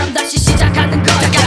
그럼 다시 시작하는 거야.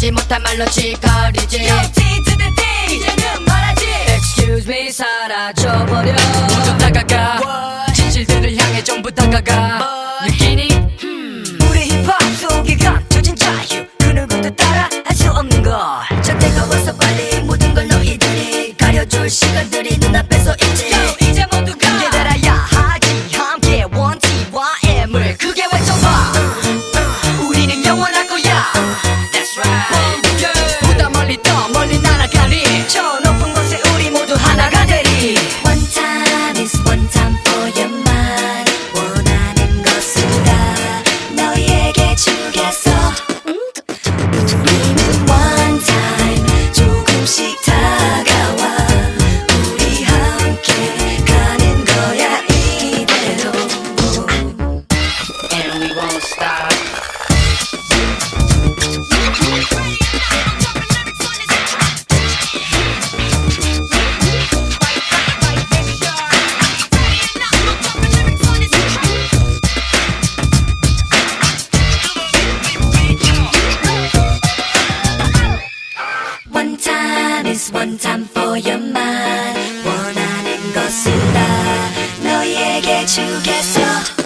하지 못한 말로 치거리지. 이제는 말하지. Excuse me 사라져버려. 좀 다가가. 진실들을 향해 전부 다가가 느끼니? Hmm. 우리 힙합 속에 감춰진 자유. 그 누구도 따라 할 수 없는 걸. 절대가 와서 빨리 모든 걸 너희들이 가려줄 시간들이 눈앞에서 있지. one time for your mind 원하는 것은 다 너에게 주겠어